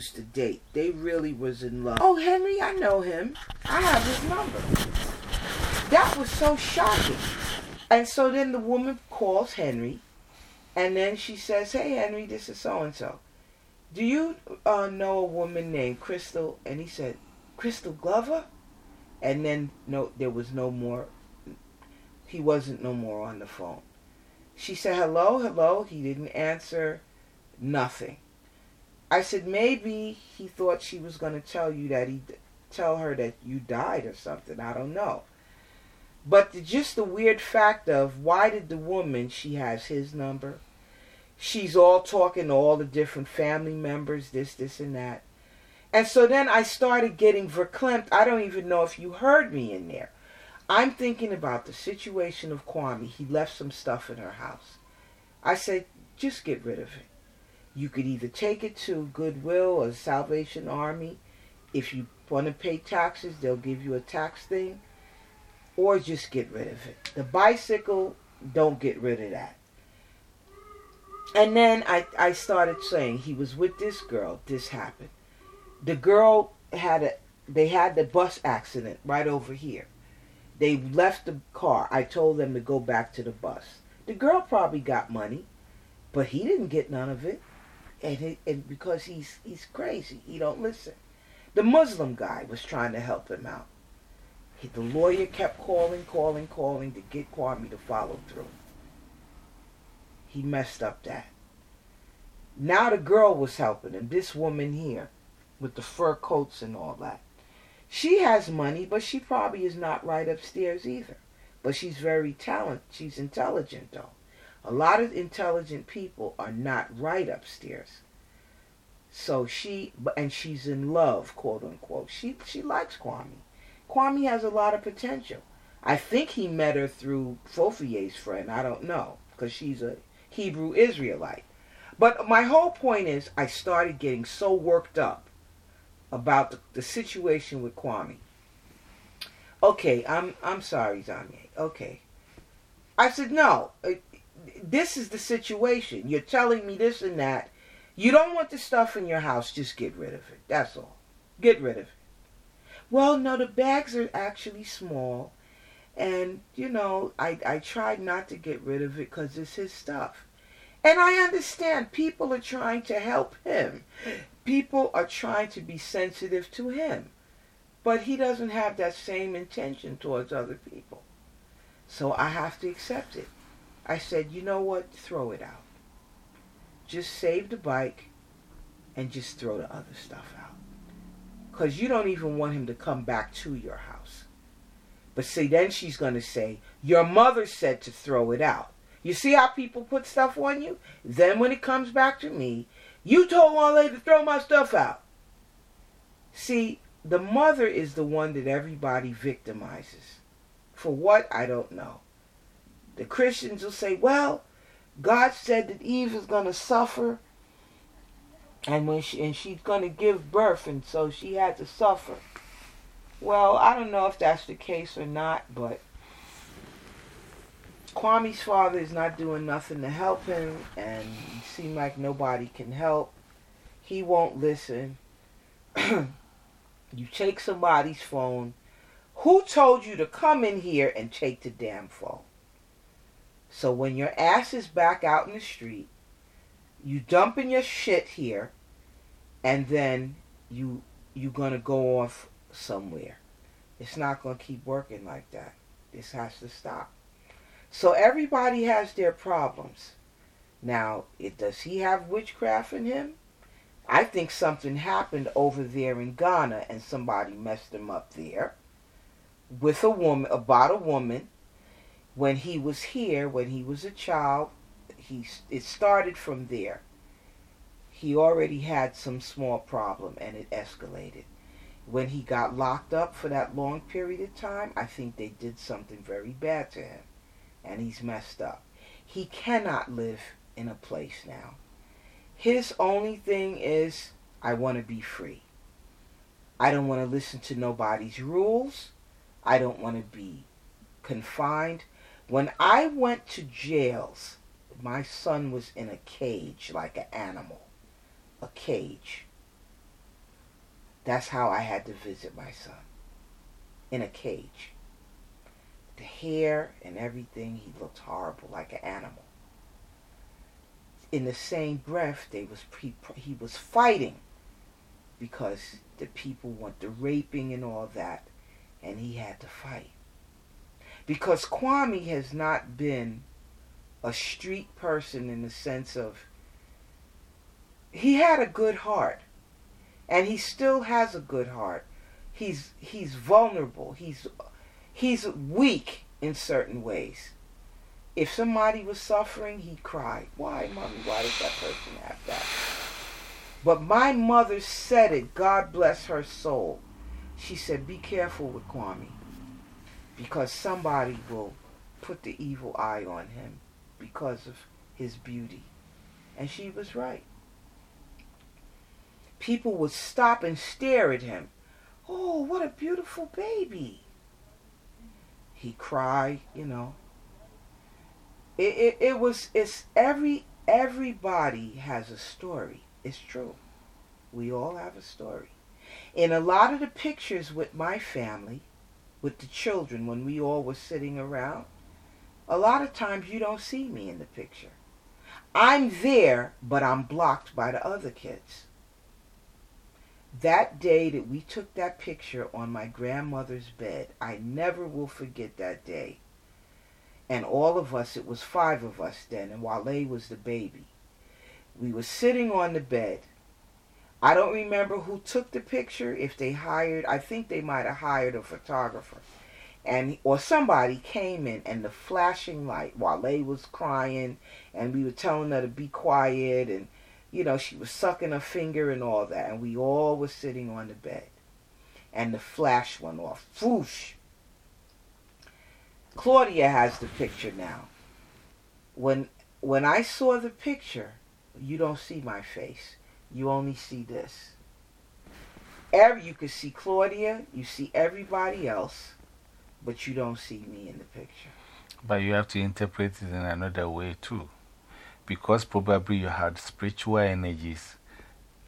used to date. They really was in love. Oh, Henry, I know him. I have his number. That was so shocking. And so then the woman calls Henry, and then she says, "Hey, Henry, this is so and so. Do you uh, know a woman named Crystal?" And he said, "Crystal Glover." And then no, there was no more. He wasn't no more on the phone. She said, "Hello, hello." He didn't answer. Nothing. I said maybe he thought she was going to tell you that he tell her that you died or something. I don't know. But the, just the weird fact of why did the woman she has his number? She's all talking to all the different family members, this, this, and that. And so then I started getting verklempt. I don't even know if you heard me in there. I'm thinking about the situation of Kwame. He left some stuff in her house. I said, just get rid of it. You could either take it to Goodwill or Salvation Army. If you want to pay taxes, they'll give you a tax thing. Or just get rid of it. The bicycle, don't get rid of that. And then I, I started saying he was with this girl. This happened. The girl had a they had the bus accident right over here. They left the car. I told them to go back to the bus. The girl probably got money, but he didn't get none of it and, and because he's he's crazy, he don't listen. The Muslim guy was trying to help him out. He, the lawyer kept calling, calling, calling to get Kwame to follow through. He messed up that. Now the girl was helping him. This woman here, with the fur coats and all that. She has money, but she probably is not right upstairs either. But she's very talented. She's intelligent though. A lot of intelligent people are not right upstairs. So she, and she's in love, quote unquote. She she likes Kwame. Kwame has a lot of potential. I think he met her through Fofier's friend. I don't know because she's a Hebrew Israelite. But my whole point is, I started getting so worked up about the, the situation with Kwame. Okay, I'm I'm sorry, Zanye. Okay, I said no this is the situation. You're telling me this and that. You don't want the stuff in your house, just get rid of it. That's all. Get rid of it. Well, no, the bags are actually small. And, you know, I, I tried not to get rid of it because it's his stuff. And I understand people are trying to help him. People are trying to be sensitive to him. But he doesn't have that same intention towards other people. So I have to accept it. I said, you know what? Throw it out. Just save the bike and just throw the other stuff out. Because you don't even want him to come back to your house. But see, then she's going to say, your mother said to throw it out. You see how people put stuff on you? Then when it comes back to me, you told one lady to throw my stuff out. See, the mother is the one that everybody victimizes. For what? I don't know. The Christians will say, well, God said that Eve is going to suffer and when she and she's going to give birth and so she had to suffer. Well, I don't know if that's the case or not, but Kwame's father is not doing nothing to help him and it seems like nobody can help. He won't listen. you take somebody's phone. Who told you to come in here and take the damn phone? So when your ass is back out in the street, you dumping your shit here, and then you you gonna go off somewhere. It's not gonna keep working like that. This has to stop. So everybody has their problems. Now, it, does he have witchcraft in him? I think something happened over there in Ghana and somebody messed him up there with a woman, about a woman when he was here, when he was a child, he it started from there. He already had some small problem and it escalated. When he got locked up for that long period of time, I think they did something very bad to him and he's messed up. He cannot live in a place now. His only thing is I want to be free. I don't want to listen to nobody's rules. I don't want to be confined. When I went to jails, my son was in a cage like an animal. A cage. That's how I had to visit my son. In a cage. The hair and everything, he looked horrible, like an animal. In the same breath, they was pre- he was fighting because the people want the raping and all that, and he had to fight. Because Kwame has not been a street person in the sense of he had a good heart and he still has a good heart. He's he's vulnerable. He's he's weak in certain ways. If somebody was suffering, he'd cry. Why, mommy? Why does that person have that? But my mother said it. God bless her soul. She said, "Be careful with Kwame, because somebody will put the evil eye on him because of his beauty." And she was right people would stop and stare at him. Oh, what a beautiful baby. He cried, you know. It, it, it was, it's every, everybody has a story. It's true. We all have a story. In a lot of the pictures with my family, with the children, when we all were sitting around, a lot of times you don't see me in the picture. I'm there, but I'm blocked by the other kids. That day that we took that picture on my grandmother's bed, I never will forget that day. And all of us, it was five of us then, and Wale was the baby. We were sitting on the bed. I don't remember who took the picture, if they hired, I think they might have hired a photographer. And or somebody came in and the flashing light, Wale was crying and we were telling her to be quiet and you know, she was sucking her finger and all that, and we all were sitting on the bed. And the flash went off. Whoosh! Claudia has the picture now. When when I saw the picture, you don't see my face. You only see this. Every, you can see Claudia, you see everybody else, but you don't see me in the picture. But you have to interpret it in another way too because probably you had spiritual energies,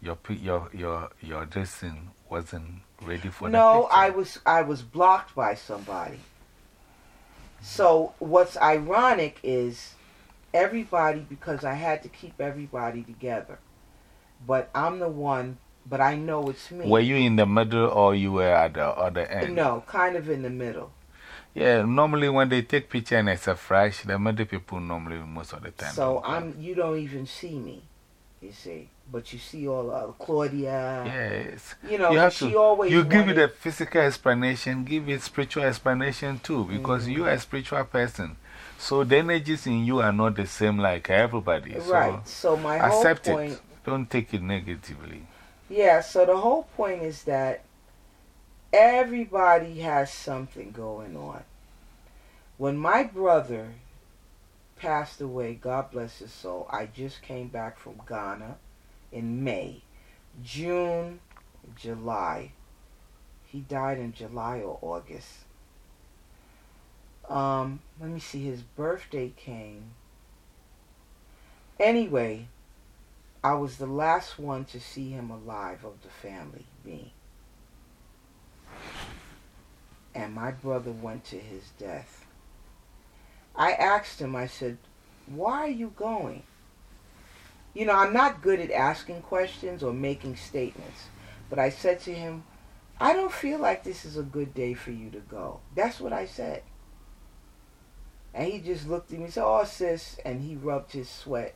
your, your, your, your dressing wasn't ready for No, I was, I was blocked by somebody. So what's ironic is everybody, because I had to keep everybody together. But I'm the one, but I know it's me. Were you in the middle or you were at the other end? No, kind of in the middle. Yeah, normally when they take picture and it's a fresh, the middle people normally most of the time. So I'm, you don't even see me, you see. But you see all uh, Claudia. Yes. You know, you have she to, always. You give it a physical explanation, give it spiritual explanation too, because -hmm. you are a spiritual person. So the energies in you are not the same like everybody. Right. So, my whole point. It. Don't take it negatively. Yeah, so the whole point is that Everybody has something going on. When my brother passed away, God bless his soul, I just came back from Ghana in May. June, July. He died in July or August. Um, let me see, his birthday came. Anyway, I was the last one to see him alive of the family, me and my brother went to his death. I asked him, I said, why are you going? You know, I'm not good at asking questions or making statements, but I said to him, I don't feel like this is a good day for you to go. That's what I said. And he just looked at me and said, oh, sis, and he rubbed his sweat.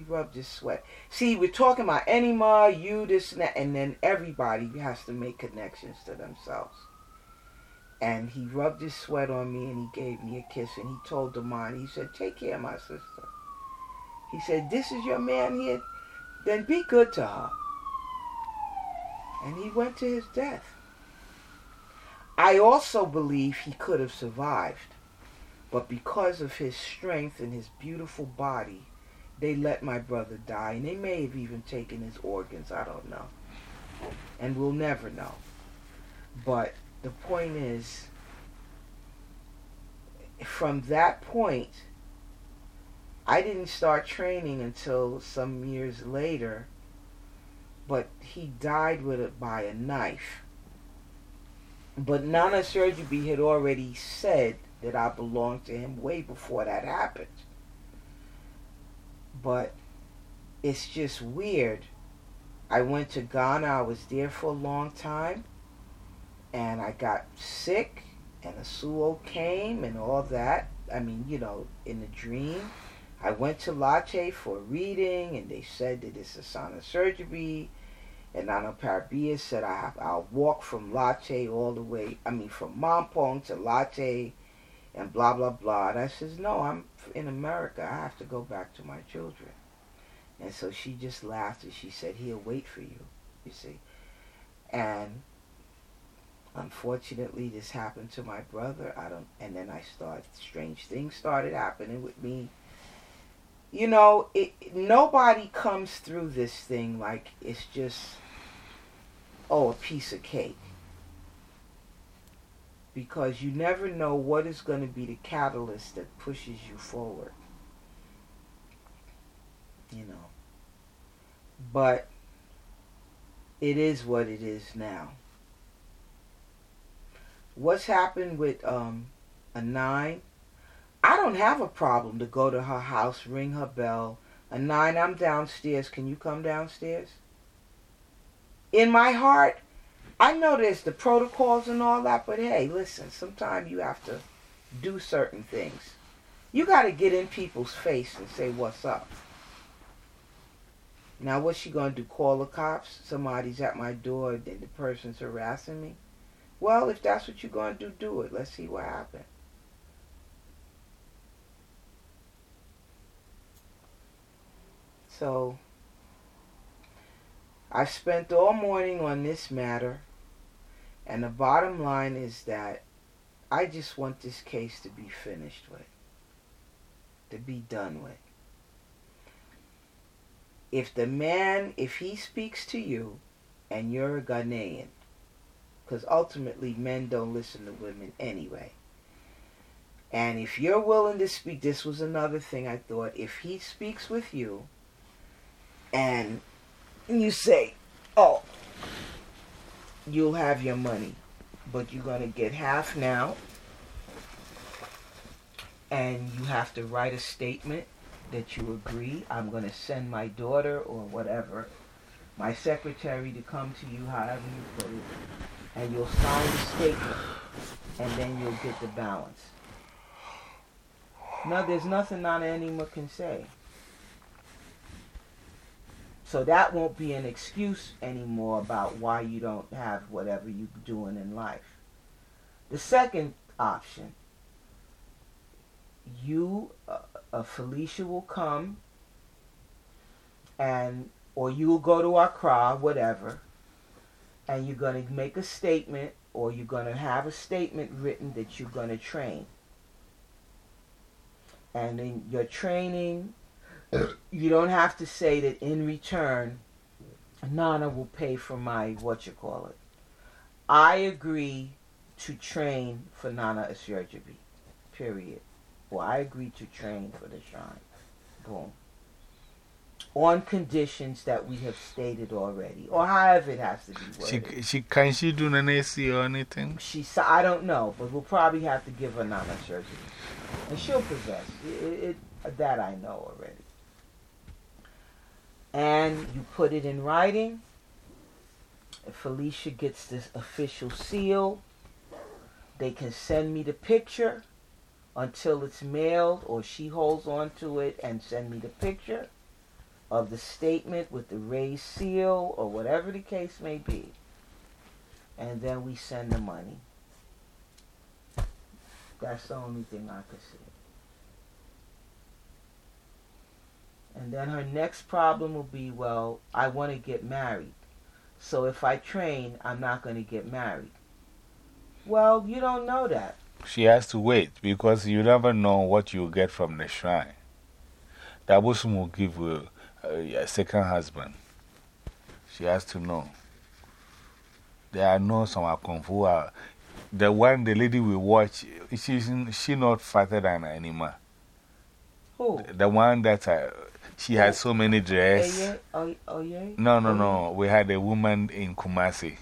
He rubbed his sweat. See, we're talking about Enima, you, this, and that, and then everybody has to make connections to themselves. And he rubbed his sweat on me and he gave me a kiss and he told Damon, he said, take care of my sister. He said, this is your man here? Then be good to her. And he went to his death. I also believe he could have survived. But because of his strength and his beautiful body, they let my brother die. And they may have even taken his organs. I don't know. And we'll never know. But the point is, from that point, I didn't start training until some years later. but he died with it by a knife. But Nana Surgery had already said that I belonged to him way before that happened. But it's just weird. I went to Ghana, I was there for a long time, and I got sick, and the suo came and all that. I mean, you know, in a dream. I went to Larteh for a reading, and they said that it's a sign of surgery. And Nana Oparebea said I have, I'll walk from Larteh all the way, I mean, from Mampong to Larteh and blah, blah, blah. And I says, no, I'm in America. I have to go back to my children. And so she just laughed and she said, he'll wait for you, you see. And unfortunately, this happened to my brother. I don't, and then I started, strange things started happening with me. You know, it, nobody comes through this thing like it's just, oh, a piece of cake because you never know what is going to be the catalyst that pushes you forward. You know. But it is what it is now. What's happened with um, a nine? I don't have a problem to go to her house, ring her bell. A nine, I'm downstairs. Can you come downstairs? In my heart, I know there's the protocols and all that, but hey, listen, sometimes you have to do certain things. You got to get in people's face and say, what's up? Now, what's she going to do? Call the cops? Somebody's at my door and the person's harassing me? Well, if that's what you're going to do, do it. Let's see what happens. So, I've spent all morning on this matter. And the bottom line is that I just want this case to be finished with, to be done with. If the man, if he speaks to you and you're a Ghanaian, because ultimately men don't listen to women anyway. And if you're willing to speak, this was another thing I thought. If he speaks with you and you say, oh, you'll have your money, but you're going to get half now. And you have to write a statement that you agree. I'm going to send my daughter or whatever, my secretary to come to you, however you put it, and you'll sign the statement, and then you'll get the balance. Now, there's nothing Nana Anima can say. So that won't be an excuse anymore about why you don't have whatever you're doing in life. The second option, you, uh, uh, Felicia will come and, or you will go to Accra, whatever, and you're going to make a statement or you're going to have a statement written that you're going to train. And in your training, you don't have to say that in return, Nana will pay for my what you call it. I agree to train for Nana Asuogyebi. Period. Well, I agree to train for the shrine. Boom. On conditions that we have stated already, or however it has to be worded. She, she, can she do an AC or anything? She, I don't know, but we'll probably have to give her Nana surgery. And she'll possess. It, it, that I know already and you put it in writing. If Felicia gets this official seal, they can send me the picture until it's mailed, or she holds on to it and send me the picture of the statement with the raised seal, or whatever the case may be. And then we send the money. That's the only thing I could see. And then her next problem will be, well, I want to get married. So if I train, I'm not going to get married. Well, you don't know that. She has to wait because you never know what you get from the shrine. That person will give a, a, uh, a second husband. She has to know. There are no some Akomfo. Uh, the one the lady will watch, she's she not fatter than anymore. Who? The one that I. She had so many dresses. No, no, no. We had a woman in Kumasi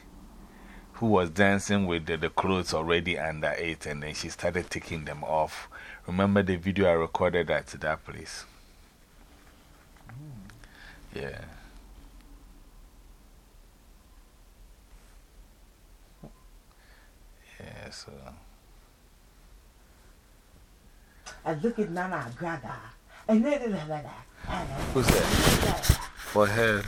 who was dancing with the, the clothes already under it, and then she started taking them off. Remember the video I recorded at that place? Yeah. Yeah, so. And look at Nana Gaga. And then, Who's that? For her.